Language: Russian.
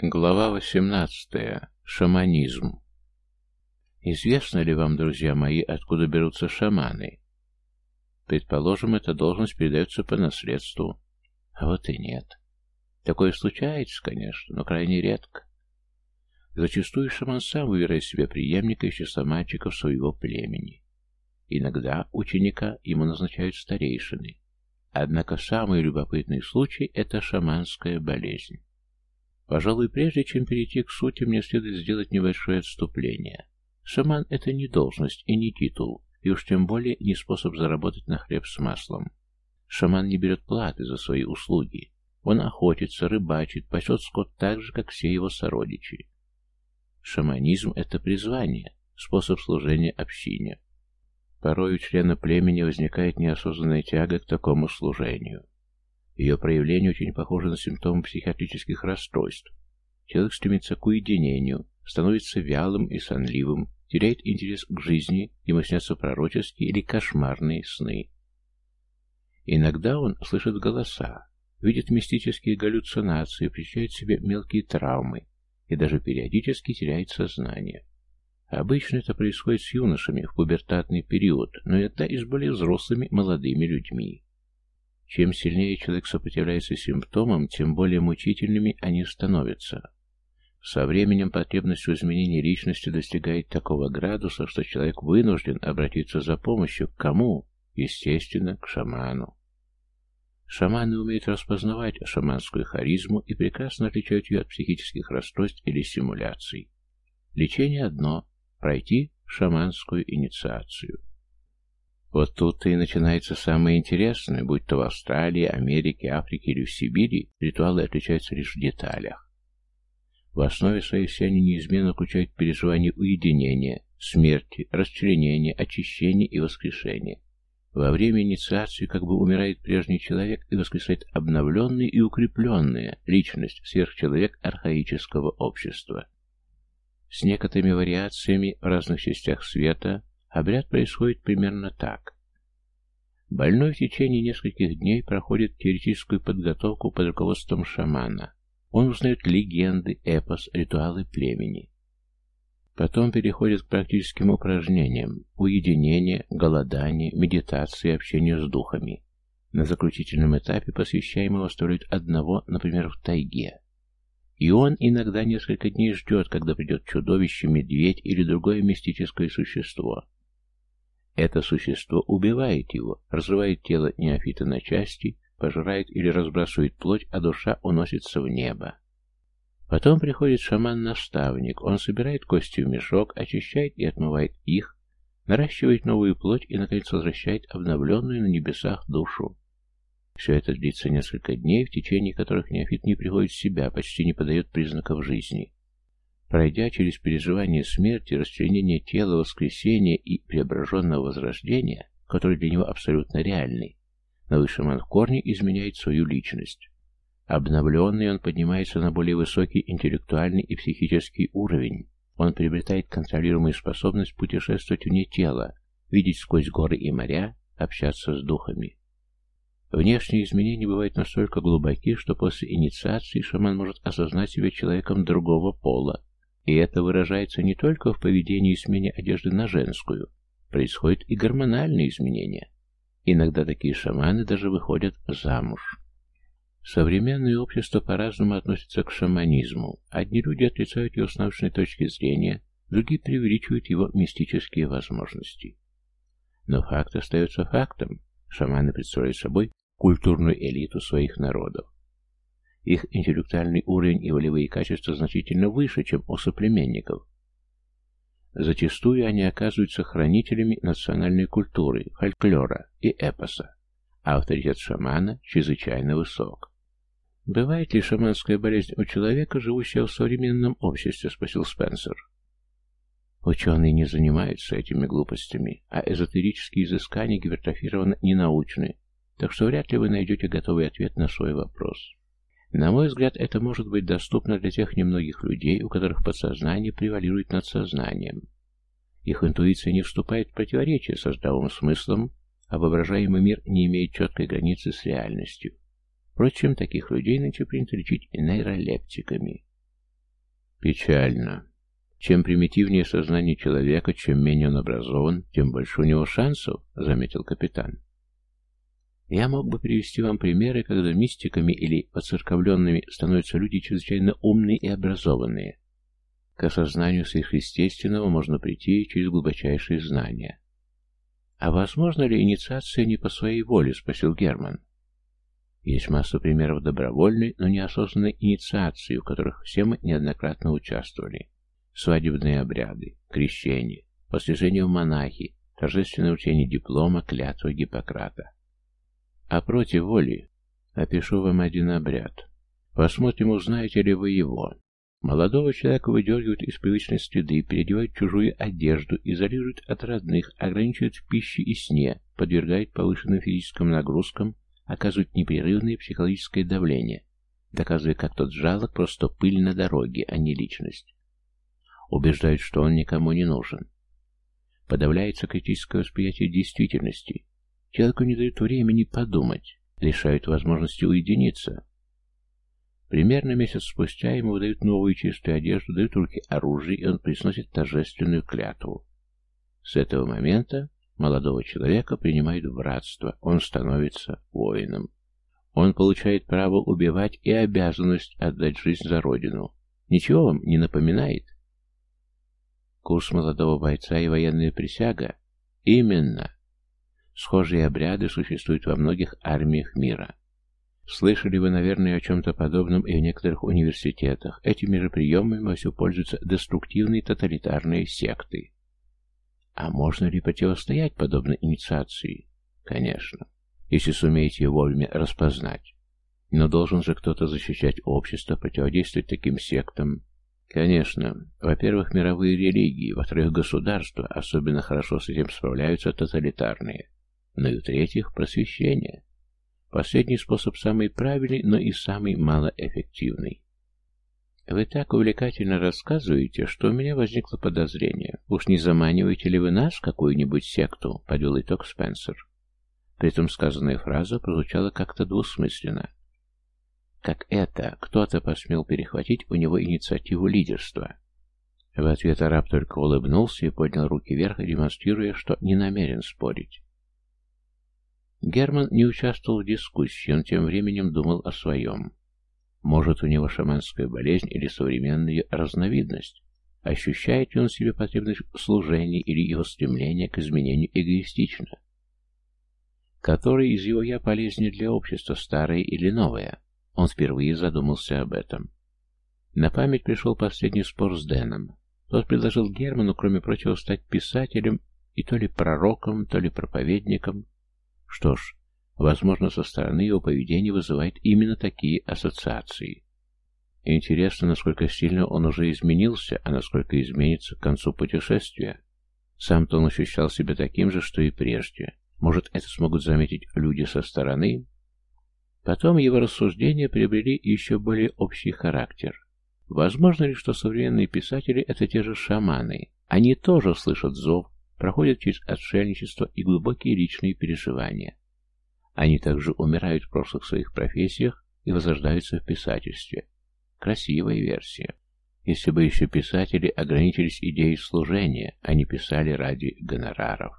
Глава 18. Шаманизм. Известно ли вам, друзья мои, откуда берутся шаманы? Предположим, эта должность передается по наследству. А вот и нет. Такое случается, конечно, но крайне редко. Зачастую шаман сам выбирает себе преемника из числа мальчиков своего племени. Иногда ученика ему назначают старейшины. Однако самый любопытный случай – это шаманская болезнь. Пожалуй, прежде чем перейти к сути, мне следует сделать небольшое отступление. Шаман — это не должность и не титул, и уж тем более не способ заработать на хлеб с маслом. Шаман не берет платы за свои услуги. Он охотится, рыбачит, пасет скот так же, как все его сородичи. Шаманизм — это призвание, способ служения общине. Порой у члена племени возникает неосознанная тяга к такому служению. Ее проявление очень похоже на симптомы психиатрических расстройств. Человек стремится к уединению, становится вялым и сонливым, теряет интерес к жизни, ему снятся пророческие или кошмарные сны. Иногда он слышит голоса, видит мистические галлюцинации, причиняет себе мелкие травмы и даже периодически теряет сознание. Обычно это происходит с юношами в пубертатный период, но иногда и с более взрослыми молодыми людьми. Чем сильнее человек сопротивляется симптомам, тем более мучительными они становятся. Со временем потребность в изменении личности достигает такого градуса, что человек вынужден обратиться за помощью к кому? Естественно, к шаману. Шаманы умеют распознавать шаманскую харизму и прекрасно отличают ее от психических расстройств или симуляций. Лечение одно – пройти шаманскую инициацию. Вот тут-то и начинается самое интересное, будь то в Австралии, Америке, Африке или в Сибири, ритуалы отличаются лишь в деталях. В основе своей все они неизменно включают переживание уединения, смерти, расчленения, очищения и воскрешения. Во время инициации как бы умирает прежний человек и воскресает обновленная и укрепленная личность сверхчеловек архаического общества. С некоторыми вариациями в разных частях света Обряд происходит примерно так. Больной в течение нескольких дней проходит теоретическую подготовку под руководством шамана. Он узнает легенды, эпос, ритуалы племени. Потом переходит к практическим упражнениям – уединение, голодание, медитация, общение с духами. На заключительном этапе посвящаемого оставляют одного, например, в тайге. И он иногда несколько дней ждет, когда придет чудовище, медведь или другое мистическое существо. Это существо убивает его, разрывает тело неофита на части, пожирает или разбрасывает плоть, а душа уносится в небо. Потом приходит шаман-наставник, он собирает кости в мешок, очищает и отмывает их, наращивает новую плоть и, наконец, возвращает обновленную на небесах душу. Все это длится несколько дней, в течение которых неофит не приходит в себя, почти не подает признаков жизни. Пройдя через переживание смерти, расчленение тела, воскресения и преображенного возрождения, который для него абсолютно реальный, новый шаман в корне изменяет свою личность. Обновленный он поднимается на более высокий интеллектуальный и психический уровень. Он приобретает контролируемую способность путешествовать вне тела, видеть сквозь горы и моря, общаться с духами. Внешние изменения бывают настолько глубоки, что после инициации шаман может осознать себя человеком другого пола, и это выражается не только в поведении и смене одежды на женскую. Происходят и гормональные изменения. Иногда такие шаманы даже выходят замуж. Современное общество по-разному относится к шаманизму. Одни люди отрицают его с научной точки зрения, другие преувеличивают его мистические возможности. Но факт остается фактом. Шаманы представляют собой культурную элиту своих народов. Их интеллектуальный уровень и волевые качества значительно выше, чем у соплеменников. Зачастую они оказываются хранителями национальной культуры, фольклора и эпоса, а авторитет шамана чрезвычайно высок. «Бывает ли шаманская болезнь у человека, живущего в современном обществе?» — спросил Спенсер. Ученые не занимаются этими глупостями, а эзотерические изыскания гипертрофированы ненаучны, так что вряд ли вы найдете готовый ответ на свой вопрос. На мой взгляд, это может быть доступно для тех немногих людей, у которых подсознание превалирует над сознанием. Их интуиция не вступает в противоречие со здравым смыслом, а воображаемый мир не имеет четкой границы с реальностью. Впрочем, таких людей нынче принято лечить нейролептиками. Печально. Чем примитивнее сознание человека, чем менее он образован, тем больше у него шансов, заметил капитан. Я мог бы привести вам примеры, когда мистиками или подцерковленными становятся люди чрезвычайно умные и образованные. К осознанию сверхъестественного можно прийти через глубочайшие знания. «А возможно ли инициация не по своей воле?» — спросил Герман. Есть масса примеров добровольной, но неосознанной инициации, в которых все мы неоднократно участвовали. Свадебные обряды, крещение, посвящение в монахи, торжественное учение диплома, клятва Гиппократа. А против воли опишу вам один обряд. Посмотрим, узнаете ли вы его. Молодого человека выдергивают из привычной среды, переодевают чужую одежду, изолируют от родных, ограничивают в пище и сне, подвергают повышенным физическим нагрузкам, оказывают непрерывное психологическое давление, доказывая, как тот жалок просто пыль на дороге, а не личность. Убеждают, что он никому не нужен. Подавляется критическое восприятие действительности. Человеку не дают времени подумать, лишают возможности уединиться. Примерно месяц спустя ему выдают новую чистую одежду, дают руки оружие, и он произносит торжественную клятву. С этого момента Молодого человека принимают в братство, он становится воином. Он получает право убивать и обязанность отдать жизнь за родину. Ничего вам не напоминает? Курс молодого бойца и военная присяга? Именно. Схожие обряды существуют во многих армиях мира. Слышали вы, наверное, о чем-то подобном и в некоторых университетах. Этими же приемами во все пользуются деструктивные тоталитарные секты. А можно ли противостоять подобной инициации? Конечно, если сумеете ее вовремя распознать. Но должен же кто-то защищать общество, противодействовать таким сектам. Конечно, во-первых, мировые религии, во-вторых, государства, особенно хорошо с этим справляются тоталитарные. Но и в-третьих, просвещение. Последний способ самый правильный, но и самый малоэффективный. Вы так увлекательно рассказываете, что у меня возникло подозрение. Уж не заманиваете ли вы нас в какую-нибудь секту? Подвел итог Спенсер. При этом сказанная фраза прозвучала как-то двусмысленно. Как это, кто-то посмел перехватить у него инициативу лидерства. В ответ араб только улыбнулся и поднял руки вверх, демонстрируя, что не намерен спорить. Герман не участвовал в дискуссии, он тем временем думал о своем. Может, у него шаманская болезнь или современная разновидность? Ощущает ли он себе потребность в служении или его стремление к изменению эгоистично? Которое из его «я» полезнее для общества, старое или новое? Он впервые задумался об этом. На память пришел последний спор с Дэном. Тот предложил Герману, кроме прочего, стать писателем и то ли пророком, то ли проповедником. Что ж, Возможно, со стороны его поведения вызывает именно такие ассоциации. Интересно, насколько сильно он уже изменился, а насколько изменится к концу путешествия. Сам-то он ощущал себя таким же, что и прежде. Может, это смогут заметить люди со стороны? Потом его рассуждения приобрели еще более общий характер. Возможно ли, что современные писатели — это те же шаманы? Они тоже слышат зов, проходят через отшельничество и глубокие личные переживания. Они также умирают в прошлых своих профессиях и возрождаются в писательстве. Красивая версия. Если бы еще писатели ограничились идеей служения, а не писали ради гонораров.